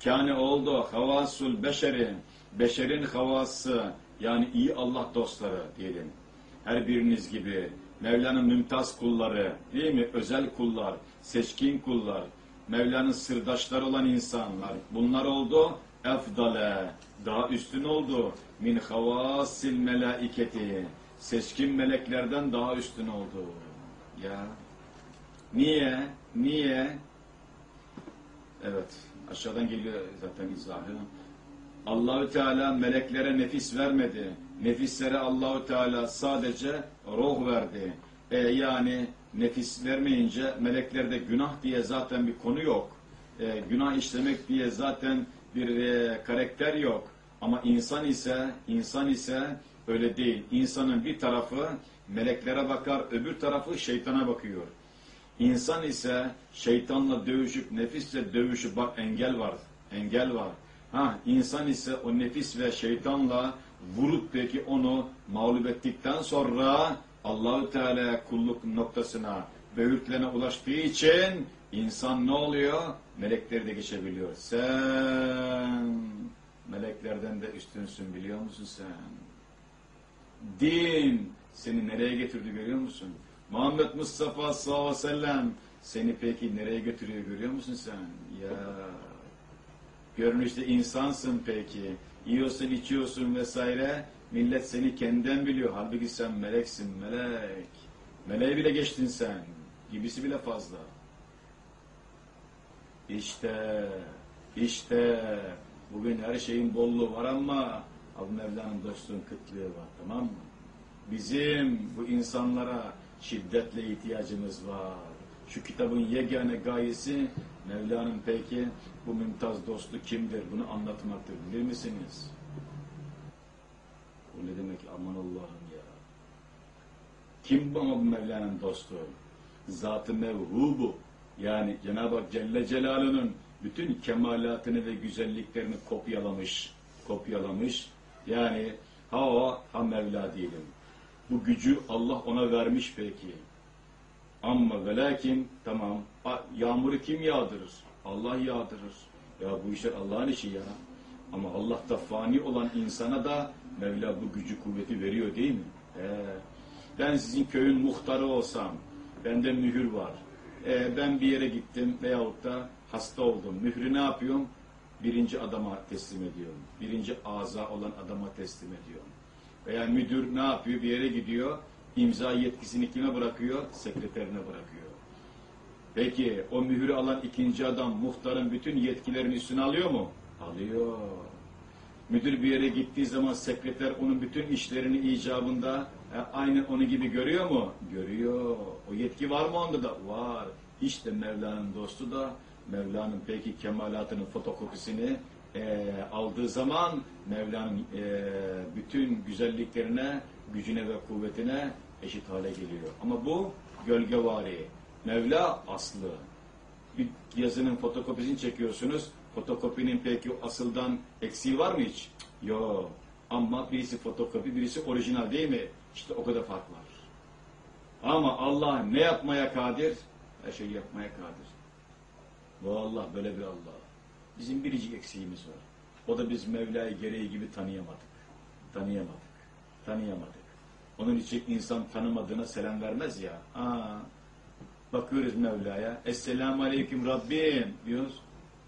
kâne oldu havasul beşeri beşerin havası yani iyi Allah dostları diyelim. Her biriniz gibi Mevla'nın mümtaz kulları değil mi? Özel kullar, seçkin kullar, Mevla'nın sırdaşları olan insanlar. Bunlar oldu efdale, daha üstün oldu. Min havasil melaiketi, seçkin meleklerden daha üstün oldu. Ya niye? Niye? Evet, aşağıdan geliyor zaten izahı. Allahü Teala meleklere nefis vermedi. Nefislere Allahü Teala sadece ruh verdi. E yani nefis vermeyince meleklerde günah diye zaten bir konu yok. E, günah işlemek diye zaten bir e, karakter yok. Ama insan ise insan ise öyle değil. İnsanın bir tarafı meleklere bakar, öbür tarafı şeytana bakıyor. İnsan ise şeytanla dövüşüp nefisle dövüşüp bak engel var. Engel var. Ha insan ise o nefis ve şeytanla vurup peki onu mağlup ettikten sonra Allahü Teala kulluk noktasına böğürtlene ulaştığı için insan ne oluyor? Melekleri de geçebiliyor. Sen meleklerden de üstünsün biliyor musun sen? Din seni nereye getirdi görüyor musun? Muhammed Mustafa sallallahu aleyhi ve sellem seni peki nereye götürüyor görüyor musun sen? Ya görünüşte insansın peki. Yiyorsun, içiyorsun vesaire. Millet seni kendinden biliyor. Halbuki sen meleksin, melek. Meleği bile geçtin sen. Gibisi bile fazla. İşte, işte bugün her şeyin bolluğu var ama Abu Mevla'nın dostluğun kıtlığı var tamam mı? Bizim bu insanlara şiddetle ihtiyacımız var. Şu kitabın yegane gayesi Mevla'nın peki bu mümtaz dostu kimdir bunu anlatmaktır bilir misiniz? Bu ne demek aman Allah'ım ya. Kim ama bu Mevla'nın dostu? Zat-ı mevhubu yani Cenab-ı Hak Celle Celaluhu'nun bütün kemalatını ve güzelliklerini kopyalamış, kopyalamış. Yani ha o ha Mevla diyelim. Bu gücü Allah ona vermiş peki. Ama ve lakin tamam yağmuru kim yağdırır? Allah yağdırır. Ya bu işler Allah'ın işi ya. Ama Allah da fani olan insana da Mevla bu gücü kuvveti veriyor değil mi? Ee, ben sizin köyün muhtarı olsam, bende mühür var. Ee, ben bir yere gittim veyahut da hasta oldum. Mührü ne yapıyorum? Birinci adama teslim ediyorum. Birinci aza olan adama teslim ediyorum. Veya müdür ne yapıyor? Bir yere gidiyor. imza yetkisini kime bırakıyor? Sekreterine bırakıyor. Peki o mührü alan ikinci adam muhtarın bütün yetkilerini üstüne alıyor mu? Alıyor. Müdür bir yere gittiği zaman sekreter onun bütün işlerini icabında e, aynı onu gibi görüyor mu? Görüyor. O yetki var mı onda da? Var. İşte Mevla'nın dostu da Mevla'nın peki kemalatının fotokopisini e, aldığı zaman Mevla'nın e, bütün güzelliklerine, gücüne ve kuvvetine eşit hale geliyor. Ama bu gölgevari. Mevla aslı. bir yazının fotokopisini çekiyorsunuz. Fotokopinin peki asıldan eksiği var mı hiç? Yok. Ama birisi fotokopi, birisi orijinal değil mi? İşte o kadar fark var. Ama Allah ne yapmaya kadir? Her şeyi yapmaya kadir. Bu Allah böyle bir Allah. Bizim biricik eksiğimiz var. O da biz Mevla'yı gereği gibi tanıyamadık. Tanıyamadık. Tanıyamadık. Onun için insan tanımadığına selam vermez ya. Aa, bakıyoruz Mevla'ya. Esselamu Aleyküm Rabbim diyoruz.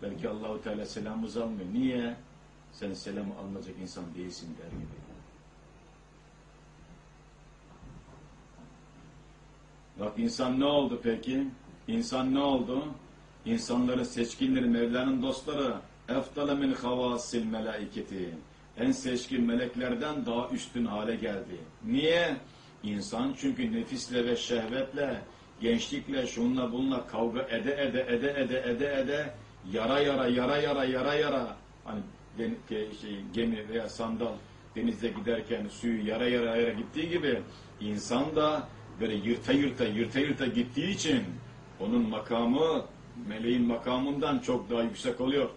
Belki Allahu Teala selamımızı almıyor. Niye? Sen selamı alınacak insan değilsin der gibi. Bak insan ne oldu peki? İnsan ne oldu? İnsanların seçkinleri, Mevla'nın dostları eftale min havasil melaiketi en seçkin meleklerden daha üstün hale geldi. Niye? İnsan çünkü nefisle ve şehvetle, gençlikle, şunla bununla kavga ede ede ede ede ede ede yara yara yara yara yara yara hani den, şey, gemi veya sandal denizde giderken suyu yara yara yara gittiği gibi insan da böyle yırta yırta yırta yırta gittiği için onun makamı meleğin makamından çok daha yüksek oluyor.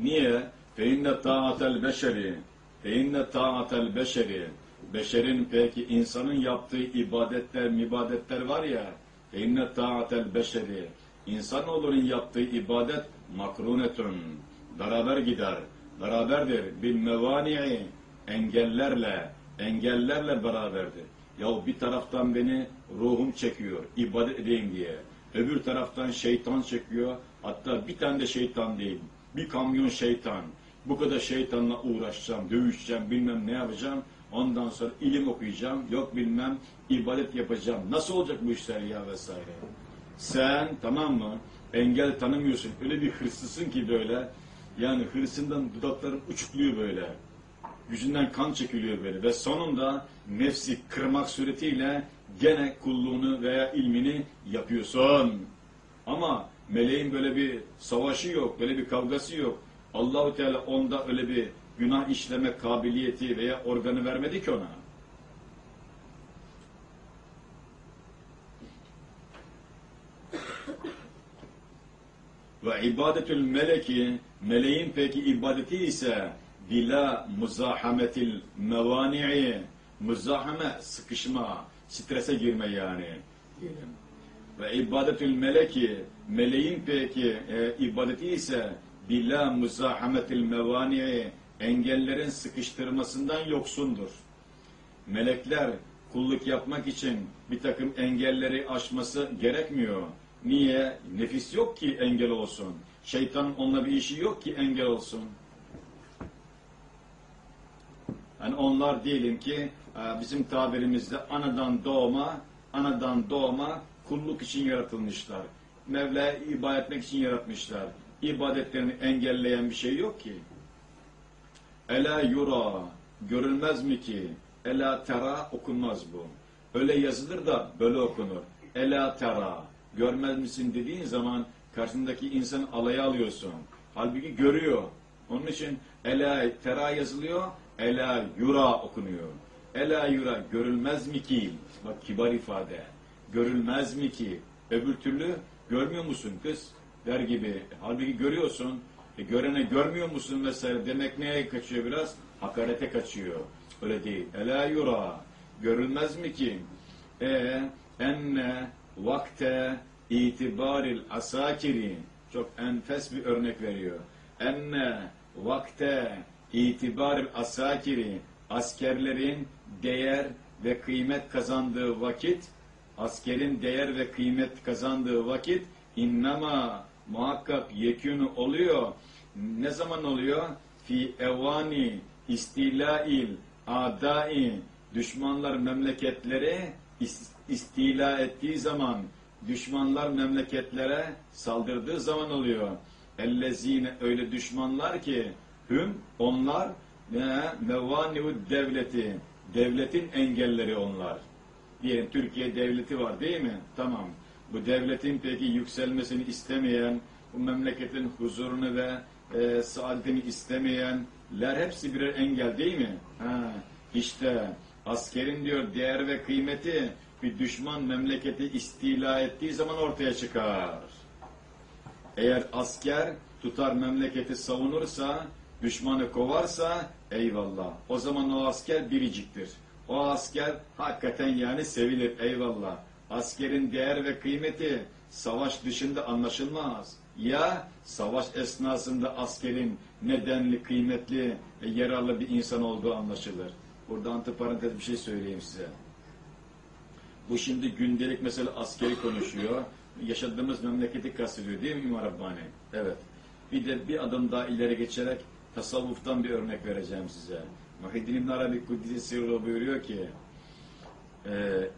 Niye? Feinne ta'atel beşeri. Feinne ta'atel beşeri. Beşerin peki insanın yaptığı ibadetler, mibadetler var ya Feinne ta'atel beşeri. İnsan olurun yaptığı ibadet makrunetun. Beraber gider, beraberdir. Bil mevani'i. Engellerle, engellerle beraberdir. Ya bir taraftan beni ruhum çekiyor, ibadet edeyim diye. Öbür taraftan şeytan çekiyor. Hatta bir tane de şeytan değil. Bir kamyon şeytan. Bu kadar şeytanla uğraşacağım, dövüşeceğim, bilmem ne yapacağım. Ondan sonra ilim okuyacağım, yok bilmem ibadet yapacağım. Nasıl olacak bu işler ya vesaire. Sen tamam mı engel tanımıyorsun. Öyle bir hırslısın ki böyle. Yani hırsından dudakların uçukluyor böyle. Yüzünden kan çekiliyor böyle. Ve sonunda nefsi kırmak suretiyle gene kulluğunu veya ilmini yapıyorsun. Ama meleğin böyle bir savaşı yok, böyle bir kavgası yok. Allahu Teala onda öyle bir günah işleme kabiliyeti veya organı vermedi ki ona. Ve ibadetül meleki, meleğin peki ibadeti ise bila muzahametil mevani'i, muzahame sıkışma, strese girme yani. Diyelim. Ve ibadetül meleki, meleğin peki e, ibadeti ise bila muzahametil mevani'i, engellerin sıkıştırmasından yoksundur. Melekler kulluk yapmak için bir takım engelleri aşması gerekmiyor. Niye? Nefis yok ki engel olsun. Şeytanın onunla bir işi yok ki engel olsun. Yani onlar diyelim ki e, bizim tabirimizde anadan doğma, anadan doğma kulluk için yaratılmışlar. Mevla'ya ibadet etmek için yaratmışlar. İbadetlerini engelleyen bir şey yok ki. Ela yura, görülmez mi ki? Ela tera okunmaz bu. Öyle yazılır da böyle okunur. Ela tera, görmez misin dediğin zaman karşındaki insan alaya alıyorsun. Halbuki görüyor. Onun için ela tera yazılıyor, ela yura okunuyor. Ela yura görülmez mi ki? Bak kibar ifade. Görülmez mi ki? Öbür türlü görmüyor musun kız? Der gibi. Halbuki görüyorsun. E, görene görmüyor musun vesaire demek neye kaçıyor biraz? Hakarete kaçıyor. Öyle değil. Ela yura. Görülmez mi ki? E enne vakte itibaril asakiri çok enfes bir örnek veriyor. Enne vakte itibaril asakiri askerlerin değer ve kıymet kazandığı vakit askerin değer ve kıymet kazandığı vakit innama muhakkak yekûnü oluyor. Ne zaman oluyor? Fi evani istilail adai düşmanlar memleketleri is- istila ettiği zaman düşmanlar memleketlere saldırdığı zaman oluyor. Ellezine öyle düşmanlar ki hüm onlar ne mevaniu devleti devletin engelleri onlar. Diyelim Türkiye devleti var değil mi? Tamam. Bu devletin peki yükselmesini istemeyen, bu memleketin huzurunu ve e, saadetini istemeyenler hepsi birer engel değil mi? Ha, işte askerin diyor değer ve kıymeti bir düşman memleketi istila ettiği zaman ortaya çıkar. Eğer asker tutar memleketi savunursa, düşmanı kovarsa eyvallah. O zaman o asker biriciktir. O asker hakikaten yani sevilir eyvallah. Askerin değer ve kıymeti savaş dışında anlaşılmaz. Ya savaş esnasında askerin nedenli, kıymetli ve yararlı bir insan olduğu anlaşılır. Burada antiparantez bir şey söyleyeyim size. Bu şimdi gündelik mesela askeri konuşuyor. Yaşadığımız memleketi kastediyor değil mi İmam Rabbani? Evet. Bir de bir adım daha ileri geçerek tasavvuftan bir örnek vereceğim size. Muhyiddin İbn Arabi Kuddisi Sirru buyuruyor ki e,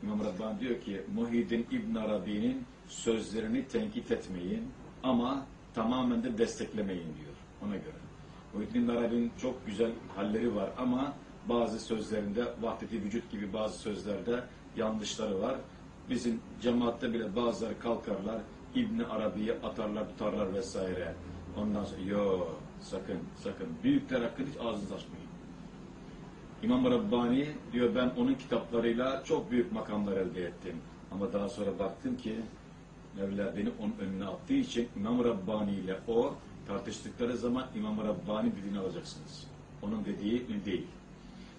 İmam Rabbani diyor ki Muhyiddin İbn Arabi'nin sözlerini tenkit etmeyin ama tamamen de desteklemeyin diyor ona göre. Muhyiddin İbn Arabi'nin çok güzel halleri var ama bazı sözlerinde vahdeti vücut gibi bazı sözlerde yanlışları var. Bizim cemaatte bile bazıları kalkarlar, İbn Arabi'yi atarlar, tutarlar vesaire. Ondan sonra yo sakın sakın büyükler hakkında hiç ağzınızı açmayın. İmam Rabbani diyor ben onun kitaplarıyla çok büyük makamlar elde ettim. Ama daha sonra baktım ki Mevla beni onun önüne attığı için İmam Rabbani ile o tartıştıkları zaman İmam Rabbani dediğini alacaksınız. Onun dediği değil.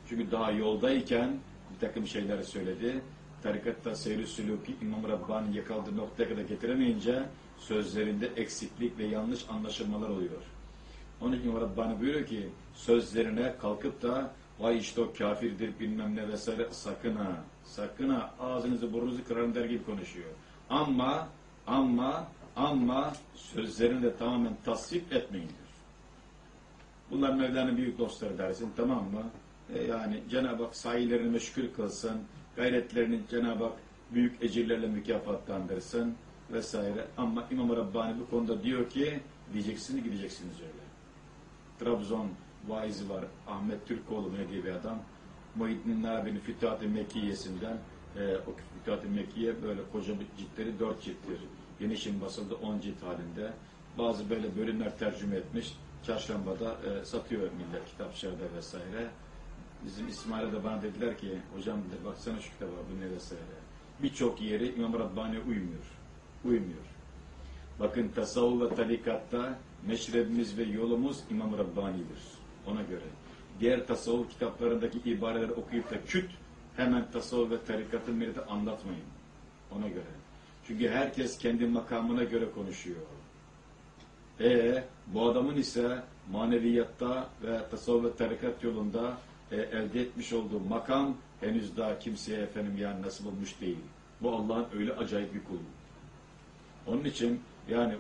Çünkü daha yoldayken bir takım şeyler söyledi. Tarikatta seyri sülûki İmam Rabbani yakaladığı noktaya kadar getiremeyince sözlerinde eksiklik ve yanlış anlaşılmalar oluyor. Onun için Rabbani buyuruyor ki sözlerine kalkıp da vay işte o kafirdir bilmem ne vesaire sakın ha sakın ha ağzınızı burnunuzu kırarım der gibi konuşuyor. Ama ama ama sözlerini de tamamen tasvip etmeyin diyor. Bunlar Mevla'nın büyük dostları dersin tamam mı? E yani Cenab-ı Hak sahilerini meşgul kılsın, gayretlerini Cenab-ı Hak büyük ecirlerle mükafatlandırsın vesaire. Ama İmam Rabbani bu konuda diyor ki diyeceksiniz gideceksiniz öyle. Trabzon vaizi var. Ahmet Türkoğlu ne diye bir adam. Muhyiddin Nabi'nin Fütuhat-ı Mekkiyesi'nden e, o Fütuhat-ı Mekkiye böyle koca ciltleri dört cilttir. Yeni şimdi basıldı on cilt halinde. Bazı böyle bölümler tercüme etmiş. Çarşambada e, satıyor millet kitapçılarda vesaire. Bizim İsmail'e de bana dediler ki hocam dedi, baksana şu kitaba bu ne vesaire. Birçok yeri İmam Rabbani'ye uymuyor. Uymuyor. Bakın tasavvuf ve tarikatta meşrebimiz ve yolumuz İmam Rabbani'dir. Ona göre. Diğer tasavvuf kitaplarındaki ibareleri okuyup da küt hemen tasavvuf ve tarikatın millete anlatmayın. Ona göre. Çünkü herkes kendi makamına göre konuşuyor. E bu adamın ise maneviyatta ve tasavvuf ve tarikat yolunda e, elde etmiş olduğu makam henüz daha kimseye efendim yani nasip olmuş değil. Bu Allah'ın öyle acayip bir kulu. Onun için yani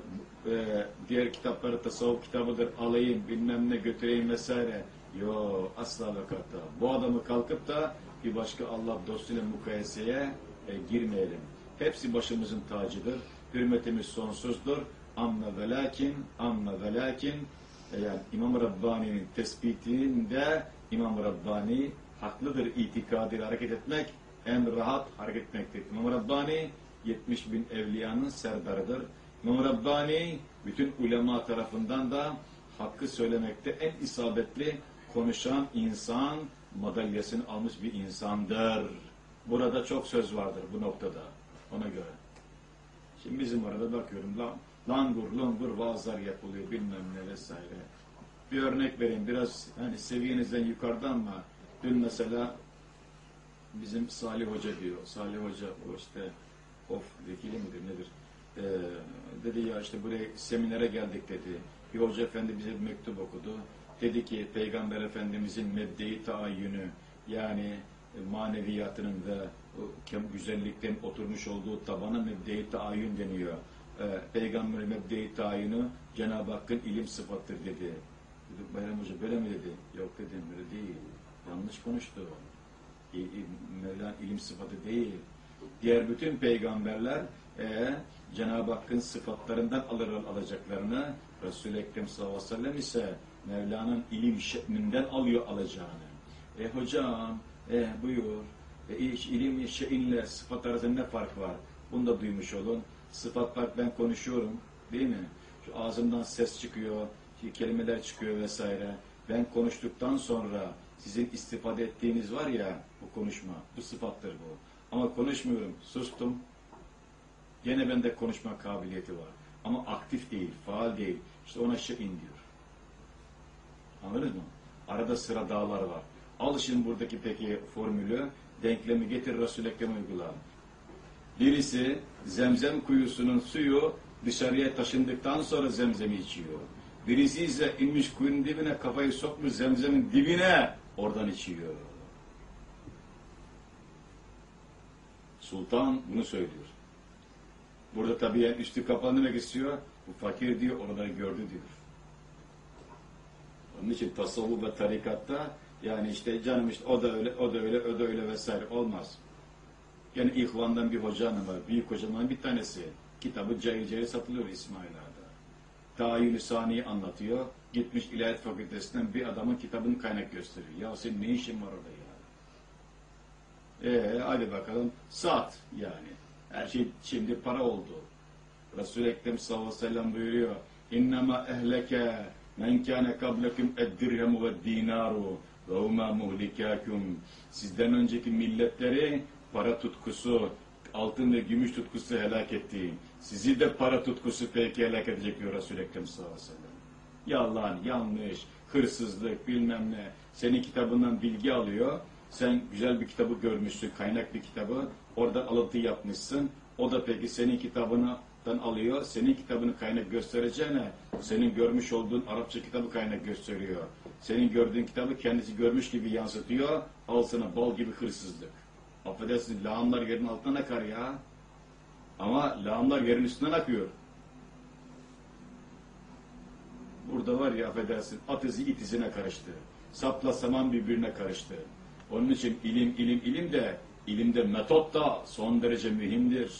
e, diğer kitapları tasavvuf kitabıdır alayım bilmem ne götüreyim vesaire. Yo asla ve kata. Bu adamı kalkıp da bir başka Allah dostuyla mukayeseye e, girmeyelim. Hepsi başımızın tacıdır. Hürmetimiz sonsuzdur. Amma ve lakin, amma ve lakin e, yani İmam Rabbani'nin tespitinde İmam Rabbani haklıdır itikadıyla hareket etmek en rahat hareket etmektir. İmam Rabbani 70 bin evliyanın serdarıdır. İmam Rabbani bütün ulema tarafından da hakkı söylemekte en isabetli konuşan insan madalyasını almış bir insandır. Burada çok söz vardır bu noktada ona göre. Şimdi bizim arada bakıyorum lan, langur langur vaazlar yapılıyor bilmem ne vesaire. Bir örnek vereyim biraz hani seviyenizden yukarıdan ama dün mesela bizim Salih Hoca diyor. Salih Hoca o işte of vekili midir nedir? Ee, dedi ya işte buraya seminere geldik dedi. Bir hoca efendi bize bir mektup okudu. Dedi ki Peygamber Efendimizin mebde-i taayyünü yani maneviyatının ve güzellikten oturmuş olduğu tabana mebde-i taayyün deniyor. Ee, Peygamber mebde-i tayyünü Cenab-ı Hakk'ın ilim sıfattır dedi. Dedi, Bayram Hoca böyle mi dedi? Yok dedim böyle değil. Yanlış konuştu. Mevla'nın ilim sıfatı değil. Diğer bütün peygamberler e, Cenab-ı Hakk'ın sıfatlarından alır alacaklarını Resul-i Ekrem sallallahu aleyhi ve sellem ise Mevla'nın ilim şeklinden alıyor alacağını. E hocam, e buyur. E, ilim şeyinle sıfat arasında ne fark var? Bunu da duymuş olun. Sıfat bak ben konuşuyorum değil mi? Şu ağzımdan ses çıkıyor, kelimeler çıkıyor vesaire. Ben konuştuktan sonra sizin istifade ettiğiniz var ya bu konuşma, bu sıfattır bu. Ama konuşmuyorum. Sustum. Gene bende konuşma kabiliyeti var. Ama aktif değil, faal değil. İşte ona şık in diyor. Anladınız mı? Arada sıra dağlar var. Al şimdi buradaki peki formülü, denklemi getir Resul-i Ekrem'e uygula. Birisi zemzem kuyusunun suyu dışarıya taşındıktan sonra zemzemi içiyor. Birisi ise inmiş kuyunun dibine kafayı sokmuş zemzemin dibine oradan içiyor. Sultan bunu söylüyor. Burada tabii yani üstü kapalı demek istiyor. Bu fakir diyor, oraları gördü diyor. Onun için tasavvuf ve tarikatta yani işte canım işte o da öyle, o da öyle, o da öyle vesaire olmaz. Yani İhvan'dan bir hoca hanım var. Büyük hocamdan bir tanesi. Kitabı cayır cayır satılıyor İsmail Ağa'da. Tayyül-i Sani'yi anlatıyor. Gitmiş İlahiyat Fakültesinden bir adamın kitabını kaynak gösteriyor. Ya senin ne işin var orada ya? Ee, hadi bakalım. Saat yani. Her şey şimdi para oldu. Resul-i Ekrem sallallahu aleyhi ve sellem buyuruyor. İnnemâ ehleke men kâne kablekum eddirhemu ve dinaru ve huma muhlikâkum. Sizden önceki milletleri para tutkusu, altın ve gümüş tutkusu helak etti. Sizi de para tutkusu peki helak edecek diyor Resul-i Ekrem sallallahu aleyhi ve sellem. Yalan, yanlış, hırsızlık bilmem ne. Senin kitabından bilgi alıyor. Sen güzel bir kitabı görmüşsün, kaynak bir kitabı. Orada alıntı yapmışsın. O da peki senin kitabından alıyor. Senin kitabını kaynak göstereceğine senin görmüş olduğun Arapça kitabı kaynak gösteriyor. Senin gördüğün kitabı kendisi görmüş gibi yansıtıyor. Al sana bal gibi hırsızlık. Affedersiniz lağımlar yerin altından akar ya. Ama lağımlar yerin üstünden akıyor. Burada var ya affedersin at izi it izine karıştı. Sapla saman birbirine karıştı. Onun için ilim ilim ilim de ilimde metot da son derece mühimdir.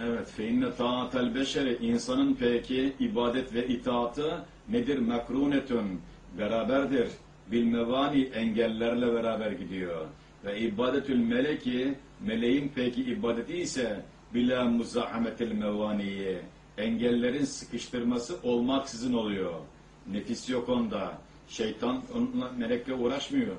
Evet, feinne taatel beşeri insanın peki ibadet ve itaatı nedir? Mekrunetun beraberdir. Bil mevani engellerle beraber gidiyor. Ve ibadetül meleki meleğin peki ibadeti ise bila muzahametil mevaniye engellerin sıkıştırması olmaksızın oluyor. Nefis yok onda. Şeytan onunla melekle uğraşmıyor.